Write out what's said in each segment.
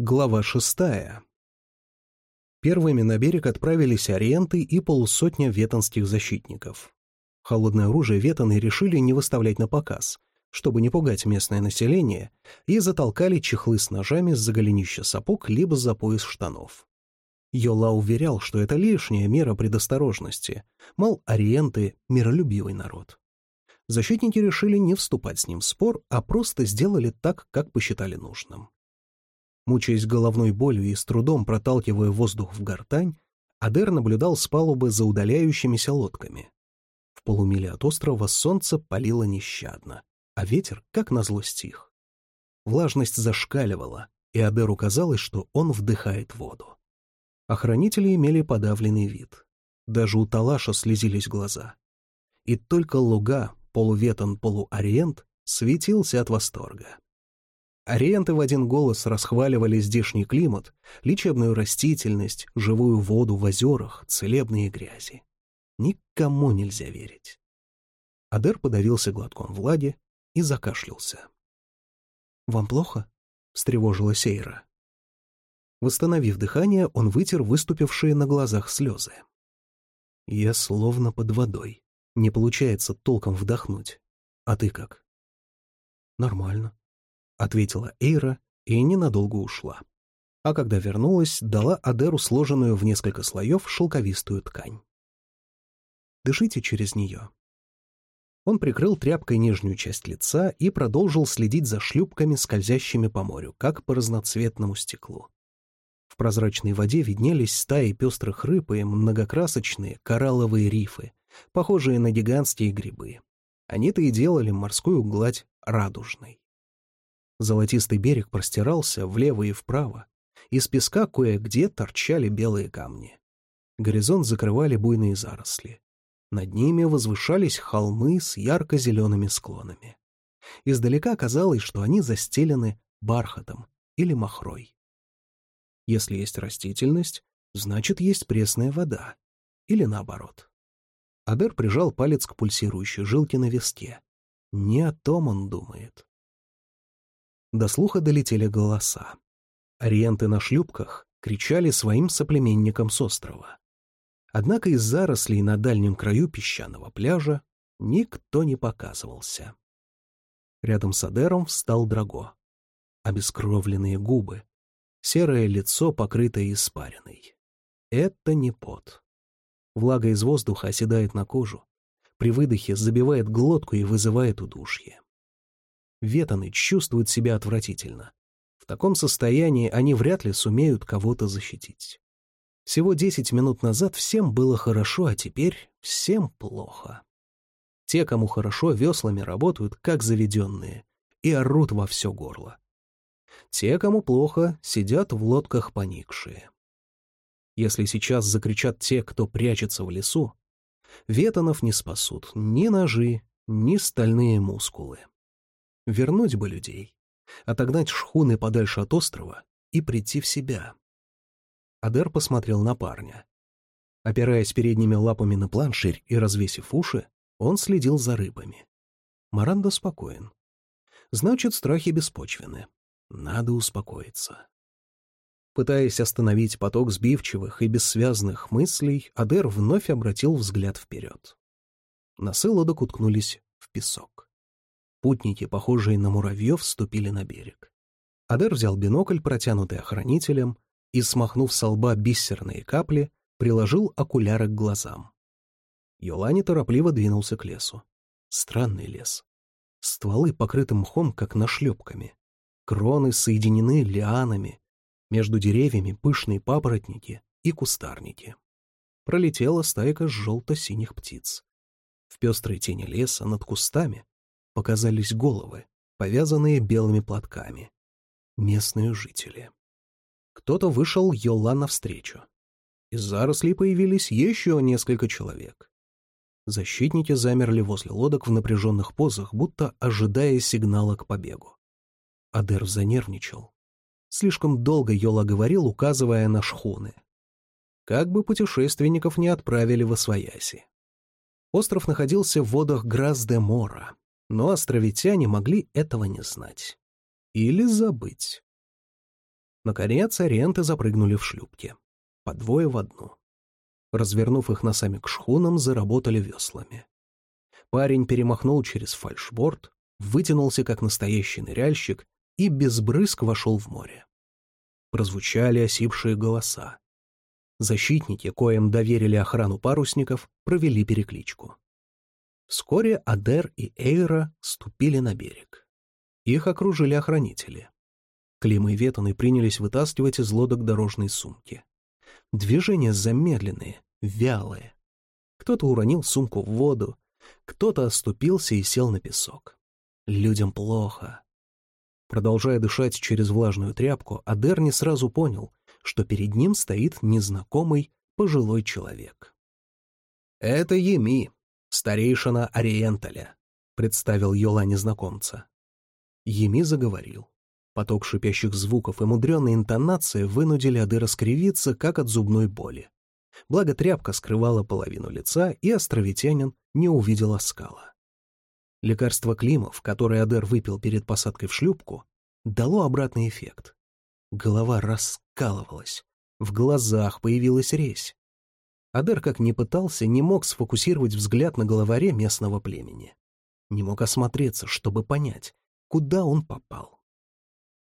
Глава шестая. Первыми на берег отправились ориенты и полусотня ветонских защитников. Холодное оружие ветоны решили не выставлять на показ, чтобы не пугать местное население, и затолкали чехлы с ножами за голенища сапог либо за пояс штанов. Йола уверял, что это лишняя мера предосторожности, мол, ориенты — миролюбивый народ. Защитники решили не вступать с ним в спор, а просто сделали так, как посчитали нужным. Мучаясь головной болью и с трудом проталкивая воздух в гортань, Адер наблюдал с палубы за удаляющимися лодками. В полумиле от острова солнце палило нещадно, а ветер, как назло, стих. Влажность зашкаливала, и Адеру казалось, что он вдыхает воду. Охранители имели подавленный вид. Даже у Талаша слезились глаза. И только луга, полуветон, полуориент, светился от восторга. Ориенты в один голос расхваливали здешний климат, лечебную растительность, живую воду в озерах, целебные грязи. Никому нельзя верить. Адер подавился глотком влаги и закашлялся. «Вам плохо?» — встревожила Сейра. Восстановив дыхание, он вытер выступившие на глазах слезы. «Я словно под водой. Не получается толком вдохнуть. А ты как?» «Нормально», — ответила Эйра и ненадолго ушла. А когда вернулась, дала Адеру сложенную в несколько слоев шелковистую ткань. «Дышите через нее». Он прикрыл тряпкой нижнюю часть лица и продолжил следить за шлюпками, скользящими по морю, как по разноцветному стеклу. В прозрачной воде виднелись стаи пестрых рыб и многокрасочные коралловые рифы, похожие на гигантские грибы. Они-то и делали морскую гладь радужной. Золотистый берег простирался влево и вправо. Из песка кое-где торчали белые камни. Горизонт закрывали буйные заросли. Над ними возвышались холмы с ярко-зелеными склонами. Издалека казалось, что они застелены бархатом или махрой. Если есть растительность, значит, есть пресная вода. Или наоборот. Адер прижал палец к пульсирующей жилке на виске. Не о том он думает. До слуха долетели голоса. Ориенты на шлюпках кричали своим соплеменникам с острова. Однако из зарослей на дальнем краю песчаного пляжа никто не показывался. Рядом с Адером встал Драго. Обескровленные губы, серое лицо, покрытое испариной. Это не пот. Влага из воздуха оседает на кожу, при выдохе забивает глотку и вызывает удушье. Ветаны чувствуют себя отвратительно. В таком состоянии они вряд ли сумеют кого-то защитить. Всего десять минут назад всем было хорошо, а теперь всем плохо. Те, кому хорошо, веслами работают, как заведенные, и орут во все горло. Те, кому плохо, сидят в лодках поникшие. Если сейчас закричат те, кто прячется в лесу, ветанов не спасут ни ножи, ни стальные мускулы. Вернуть бы людей, отогнать шхуны подальше от острова и прийти в себя. Адер посмотрел на парня. Опираясь передними лапами на планширь и развесив уши, он следил за рыбами. Маранда спокоен. Значит, страхи беспочвены. Надо успокоиться. Пытаясь остановить поток сбивчивых и бессвязных мыслей, Адер вновь обратил взгляд вперед. Носы лодок уткнулись в песок. Путники, похожие на муравьев, вступили на берег. Адер взял бинокль, протянутый охранителем, и, смахнув со лба бисерные капли, приложил окуляры к глазам. Йолани торопливо двинулся к лесу. Странный лес. Стволы покрыты мхом, как нашлепками. Кроны соединены лианами. Между деревьями пышные папоротники и кустарники. Пролетела стайка желто-синих птиц. В пестрой тени леса над кустами показались головы, повязанные белыми платками. Местные жители. Кто-то вышел Йола навстречу. Из зарослей появились еще несколько человек. Защитники замерли возле лодок в напряженных позах, будто ожидая сигнала к побегу. Адер занервничал. Слишком долго Йола говорил, указывая на шхуны. Как бы путешественников не отправили в Освояси. Остров находился в водах Грас-де-Мора, но островитяне могли этого не знать. Или забыть. Наконец, ориенты запрыгнули в шлюпки. По двое в одну. Развернув их носами к шхунам, заработали веслами. Парень перемахнул через фальшборд, вытянулся как настоящий ныряльщик и без брызг вошел в море. Прозвучали осипшие голоса. Защитники, коим доверили охрану парусников, провели перекличку. Вскоре Адер и Эйра ступили на берег. Их окружили охранители. Клим и Ветаны принялись вытаскивать из лодок дорожные сумки. Движения замедленные, вялые. Кто-то уронил сумку в воду, кто-то оступился и сел на песок. Людям плохо. Продолжая дышать через влажную тряпку, Адер не сразу понял, что перед ним стоит незнакомый пожилой человек. «Это Еми, старейшина Ориенталя», — представил Йола незнакомца. Еми заговорил. Поток шипящих звуков и мудреные интонации вынудили Адера скривиться, как от зубной боли. Благо тряпка скрывала половину лица, и островитянин не увидел оскала. Лекарство Климов, которое Адер выпил перед посадкой в шлюпку, дало обратный эффект. Голова раскалывалась, в глазах появилась резь. Адер, как ни пытался, не мог сфокусировать взгляд на головаре местного племени. Не мог осмотреться, чтобы понять, куда он попал.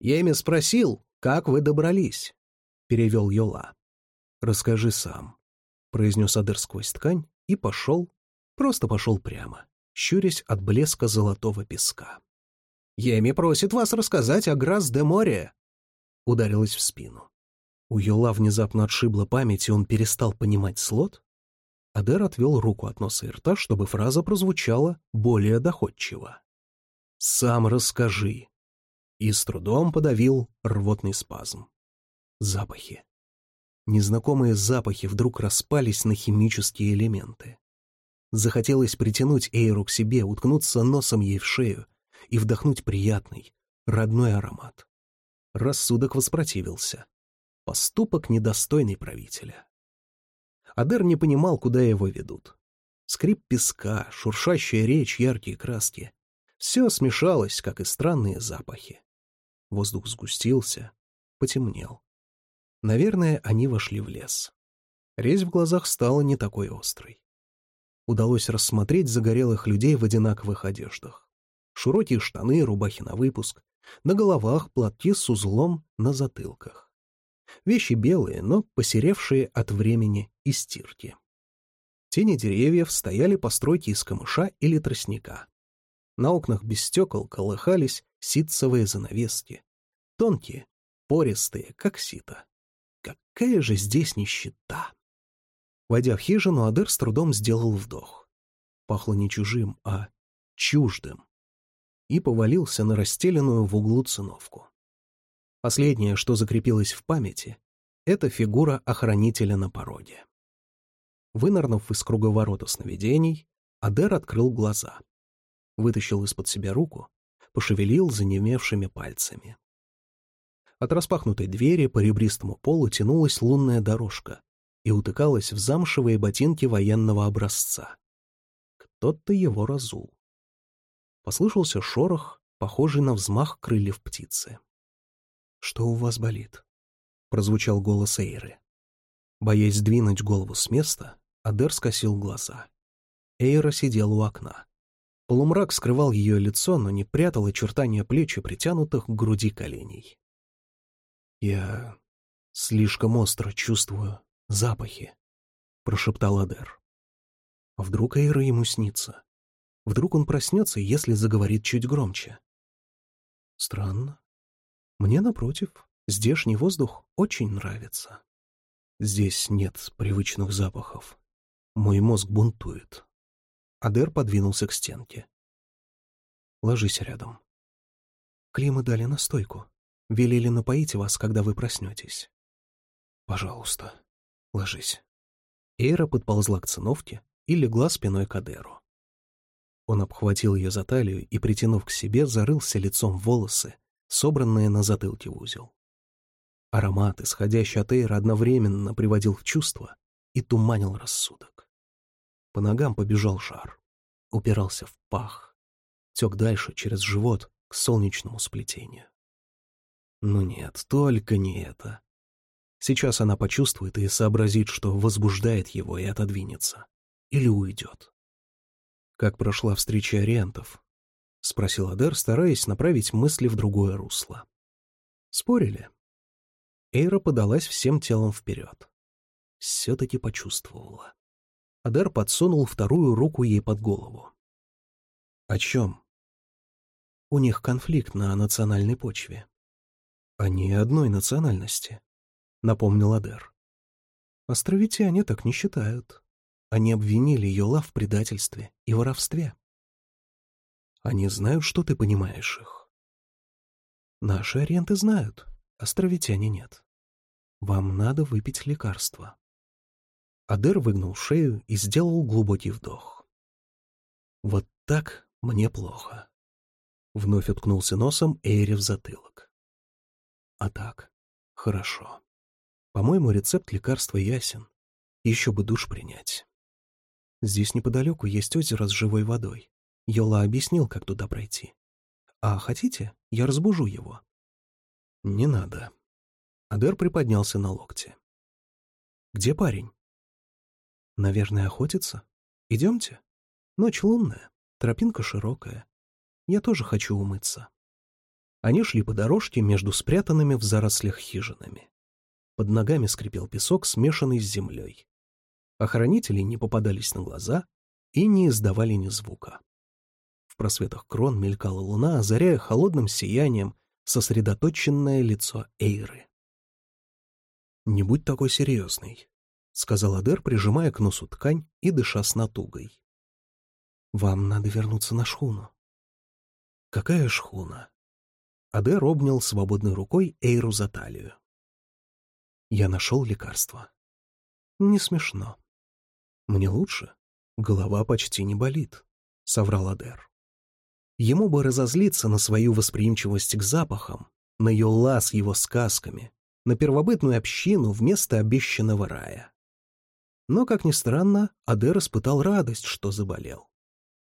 «Я ими спросил, как вы добрались?» — перевел Йола. «Расскажи сам», — произнес Адер сквозь ткань и пошел, просто пошел прямо, щурясь от блеска золотого песка. «Еми просит вас рассказать о Грас-де-Море», — ударилась в спину. У Йола внезапно отшибла память, и он перестал понимать слот. Адер отвел руку от носа и рта, чтобы фраза прозвучала более доходчиво. «Сам расскажи», и с трудом подавил рвотный спазм. Запахи. Незнакомые запахи вдруг распались на химические элементы. Захотелось притянуть Эйру к себе, уткнуться носом ей в шею и вдохнуть приятный, родной аромат. Рассудок воспротивился. Поступок недостойный правителя. Адер не понимал, куда его ведут. Скрип песка, шуршащая речь, яркие краски. Все смешалось, как и странные запахи. Воздух сгустился, потемнел. Наверное, они вошли в лес. Резь в глазах стала не такой острой. Удалось рассмотреть загорелых людей в одинаковых одеждах. Широкие штаны, рубахи на выпуск, на головах платки с узлом на затылках. Вещи белые, но посеревшие от времени и стирки. тени деревьев стояли постройки из камыша или тростника. На окнах без стекол колыхались ситцевые занавески. Тонкие, пористые, как сито. Какая же здесь нищета! Войдя в хижину, Адер с трудом сделал вдох. Пахло не чужим, а чуждым. И повалился на расстеленную в углу циновку. Последнее, что закрепилось в памяти, это фигура охранителя на пороге. Вынырнув из круговорота сновидений, Адер открыл глаза. Вытащил из-под себя руку пошевелил занемевшими пальцами. От распахнутой двери по ребристому полу тянулась лунная дорожка и утыкалась в замшевые ботинки военного образца. Кто-то его разул. Послышался шорох, похожий на взмах крыльев птицы. «Что у вас болит?» — прозвучал голос Эйры. Боясь сдвинуть голову с места, Адер скосил глаза. Эйра сидела у окна. Полумрак скрывал ее лицо, но не прятал очертания плеч и притянутых к груди коленей. «Я слишком остро чувствую запахи», — прошептал Адер. А вдруг Эйра ему снится? Вдруг он проснется, если заговорит чуть громче? Странно. Мне, напротив, здешний воздух очень нравится. Здесь нет привычных запахов. Мой мозг бунтует. Адер подвинулся к стенке. «Ложись рядом». Климы дали настойку. Велели напоить вас, когда вы проснетесь. «Пожалуйста, ложись». Эйра подползла к циновке и легла спиной к Адеру. Он обхватил ее за талию и, притянув к себе, зарылся лицом в волосы, собранные на затылке в узел. Аромат, исходящий от Эйра, одновременно приводил в чувство и туманил рассудок. По ногам побежал жар. Упирался в пах. Тек дальше, через живот, к солнечному сплетению. Ну нет, только не это. Сейчас она почувствует и сообразит, что возбуждает его и отодвинется. Или уйдет. «Как прошла встреча ориентов?» — спросил Адер, стараясь направить мысли в другое русло. «Спорили?» Эйра подалась всем телом вперед. Все-таки почувствовала. Адер подсунул вторую руку ей под голову. «О чем?» «У них конфликт на национальной почве». «Они одной национальности», — напомнил Адер. «Островитяне так не считают. Они обвинили Йола в предательстве и воровстве». «Они знают, что ты понимаешь их». «Наши аренты знают, островитяне нет. Вам надо выпить лекарство». Адер выгнул шею и сделал глубокий вдох. «Вот так мне плохо». Вновь уткнулся носом Эйри в затылок. «А так, хорошо. По-моему, рецепт лекарства ясен. Еще бы душ принять. Здесь неподалеку есть озеро с живой водой. Йола объяснил, как туда пройти. А хотите, я разбужу его?» «Не надо». Адер приподнялся на локте. «Где парень?» Наверное, охотится? Идемте. Ночь лунная, тропинка широкая. Я тоже хочу умыться. Они шли по дорожке между спрятанными в зарослях хижинами. Под ногами скрипел песок, смешанный с землей. Охранители не попадались на глаза и не издавали ни звука. В просветах крон мелькала луна, озаряя холодным сиянием сосредоточенное лицо Эйры. «Не будь такой серьезный», — сказал Адер, прижимая к носу ткань и дыша с натугой. «Вам надо вернуться на шхуну». «Какая шхуна?» Адер обнял свободной рукой Эйру за талию. «Я нашел лекарство». «Не смешно». «Мне лучше. Голова почти не болит», — соврал Адер. Ему бы разозлиться на свою восприимчивость к запахам, на Йола с его сказками, на первобытную общину вместо обещанного рая. Но, как ни странно, Адер испытал радость, что заболел.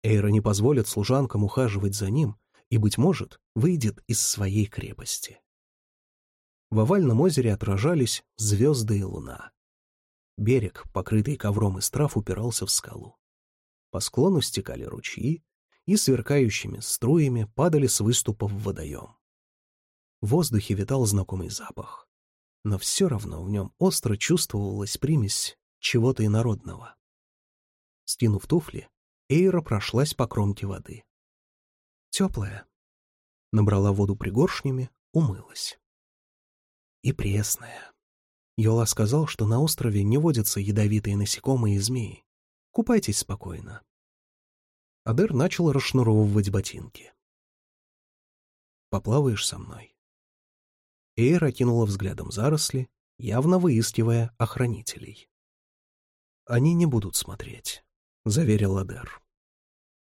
Эйра не позволит служанкам ухаживать за ним и, быть может, выйдет из своей крепости. В овальном озере отражались звезды и луна. Берег, покрытый ковром из трав, упирался в скалу. По склону стекали ручьи, и сверкающими струями падали с выступов в водоем. В воздухе витал знакомый запах, но все равно в нем остро чувствовалась примесь чего-то инородного. Скинув туфли, Эйра прошлась по кромке воды. Теплая. Набрала воду пригоршнями, умылась. И пресная. Йола сказал, что на острове не водятся ядовитые насекомые и змеи. Купайтесь спокойно. Адер начал расшнуровывать ботинки. «Поплаваешь со мной?» Эйра кинула взглядом заросли, явно выискивая охранителей. Они не будут смотреть, — заверил Адер.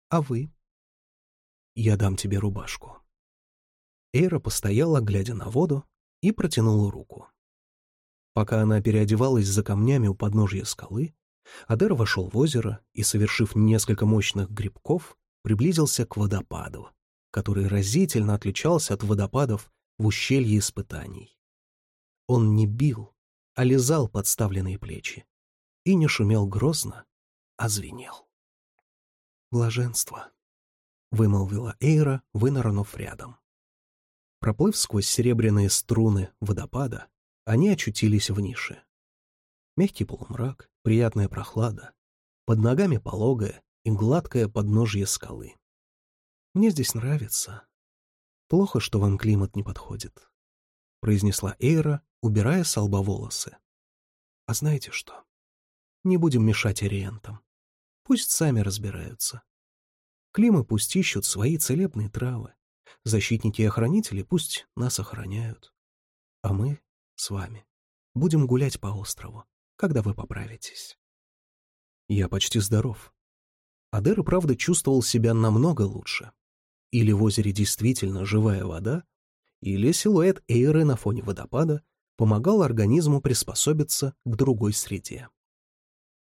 А вы? Я дам тебе рубашку. Эйра постояла, глядя на воду, и протянула руку. Пока она переодевалась за камнями у подножья скалы, Адер вошел в озеро и, совершив несколько мощных грибков, приблизился к водопаду, который разительно отличался от водопадов в ущелье испытаний. Он не бил, а лизал подставленные плечи, и не шумел грозно, а звенел. «Блаженство», — вымолвила Эйра, вынырнув рядом. Проплыв сквозь серебряные струны водопада, они очутились в нише. Мягкий полумрак, приятная прохлада, под ногами пологое и гладкое подножье скалы. «Мне здесь нравится. Плохо, что вам климат не подходит», — произнесла Эйра, убирая с лба волосы. «А знаете что? Не будем мешать ориентам. Пусть сами разбираются. Климы пусть ищут свои целебные травы. Защитники и охранители пусть нас охраняют. А мы с вами будем гулять по острову, когда вы поправитесь. Я почти здоров. Адер правда чувствовал себя намного лучше. Или в озере действительно живая вода, или силуэт Эйры на фоне водопада помогал организму приспособиться к другой среде.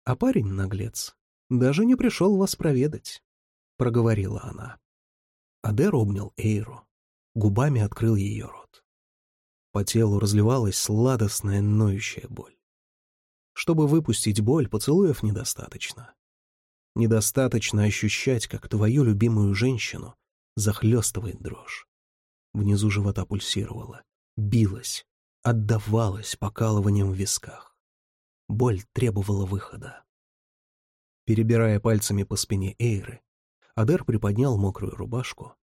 А парень, наглец, даже не пришел вас проведать, — проговорила она. Адер обнял Эйру, губами открыл ее рот. По телу разливалась сладостная ноющая боль. Чтобы выпустить боль, поцелуев недостаточно. Недостаточно ощущать, как твою любимую женщину захлестывает дрожь. Внизу живота пульсировала, билась, отдавалась покалыванием в висках. Боль требовала выхода. Перебирая пальцами по спине Эйры, Адер приподнял мокрую рубашку,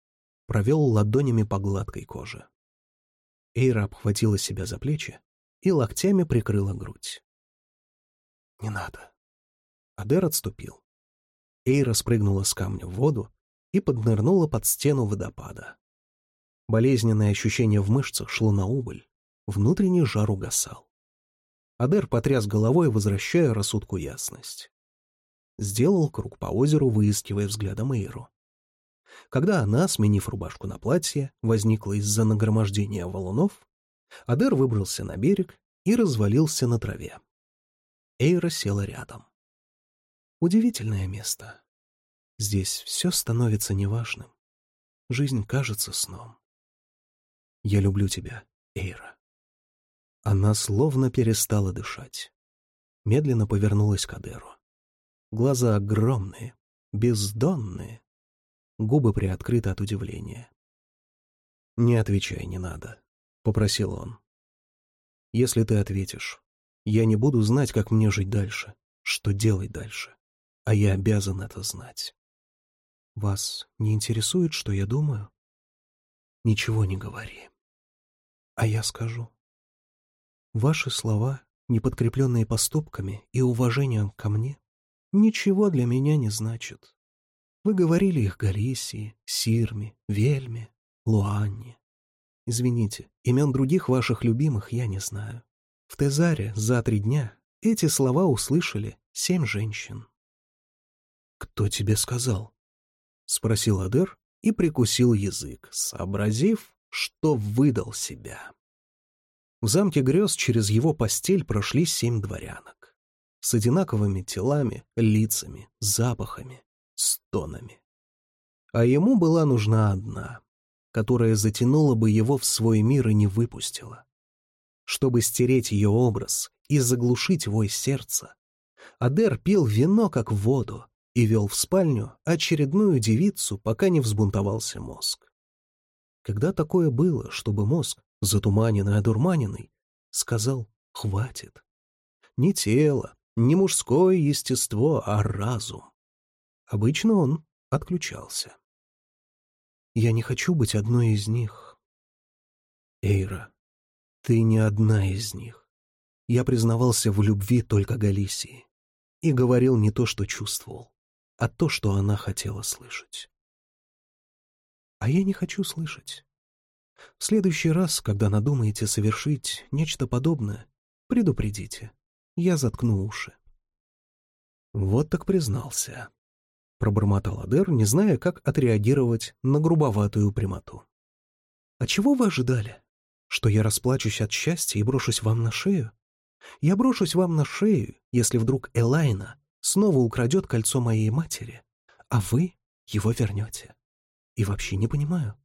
провел ладонями по гладкой коже. Эйра обхватила себя за плечи и локтями прикрыла грудь. «Не надо». Адер отступил. Эйра спрыгнула с камня в воду и поднырнула под стену водопада. Болезненное ощущение в мышцах шло на убыль, внутренний жар угасал. Адер потряс головой, возвращая рассудку ясность. Сделал круг по озеру, выискивая взглядом Эйру. Когда она, сменив рубашку на платье, возникла из-за нагромождения валунов, Адер выбрался на берег и развалился на траве. Эйра села рядом. Удивительное место. Здесь все становится неважным. Жизнь кажется сном. Я люблю тебя, Эйра. Она словно перестала дышать. Медленно повернулась к Адеру. Глаза огромные, бездонные, губы приоткрыты от удивления. «Не отвечай, не надо», — попросил он. «Если ты ответишь, я не буду знать, как мне жить дальше, что делать дальше, а я обязан это знать». «Вас не интересует, что я думаю?» «Ничего не говори. А я скажу. Ваши слова, не подкрепленные поступками и уважением ко мне, ничего для меня не значат. Вы говорили их Галисии, Сирме, Вельме, Луанне. Извините, имен других ваших любимых я не знаю. В Тезаре за три дня эти слова услышали семь женщин. «Кто тебе сказал?» — спросил Адер и прикусил язык, сообразив, что выдал себя. В замке грез через его постель прошли семь дворянок. С одинаковыми телами, лицами, запахами, стонами. А ему была нужна одна, которая затянула бы его в свой мир и не выпустила. Чтобы стереть ее образ и заглушить вой сердца, Адер пил вино как воду и вел в спальню очередную девицу, пока не взбунтовался мозг. Когда такое было, чтобы мозг, затуманенный, одурманенный, сказал «хватит»? Не тело, не мужское естество, а разум. Обычно он отключался. «Я не хочу быть одной из них». «Эйра, ты не одна из них. Я признавался в любви только Галисии и говорил не то, что чувствовал, а то, что она хотела слышать. А я не хочу слышать. В следующий раз, когда надумаете совершить нечто подобное, предупредите. Я заткну уши. Вот так признался. — пробормотал Адер, не зная, как отреагировать на грубоватую прямоту. «А чего вы ожидали? Что я расплачусь от счастья и брошусь вам на шею? Я брошусь вам на шею, если вдруг Элайна снова украдет кольцо моей матери, а вы его вернете. И вообще не понимаю,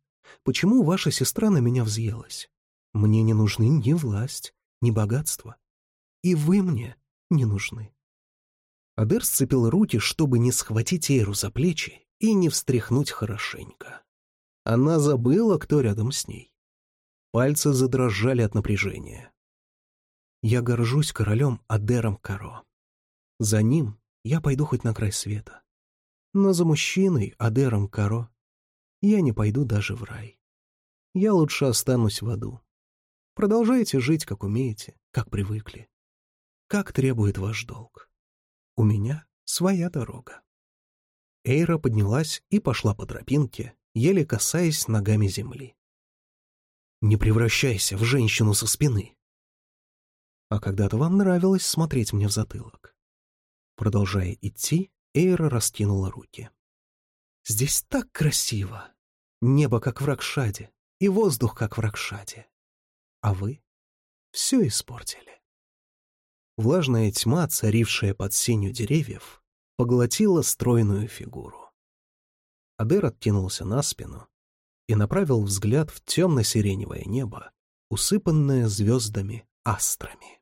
почему ваша сестра на меня взъелась? Мне не нужны ни власть, ни богатство. И вы мне не нужны. Адер сцепил руки, чтобы не схватить Эйру за плечи и не встряхнуть хорошенько. Она забыла, кто рядом с ней. Пальцы задрожали от напряжения. Я горжусь королем Адером Каро. За ним я пойду хоть на край света. Но за мужчиной Адером Каро я не пойду даже в рай. Я лучше останусь в аду. Продолжайте жить, как умеете, как привыкли. Как требует ваш долг. У меня своя дорога. Эйра поднялась и пошла по тропинке, еле касаясь ногами земли. «Не превращайся в женщину со спины!» «А когда-то вам нравилось смотреть мне в затылок». Продолжая идти, Эйра раскинула руки. «Здесь так красиво! Небо, как в Ракшаде, и воздух, как в Ракшаде. А вы все испортили». Влажная тьма, царившая под сенью деревьев, поглотила стройную фигуру. Адер откинулся на спину и направил взгляд в темно-сиреневое небо, усыпанное звездами астрами.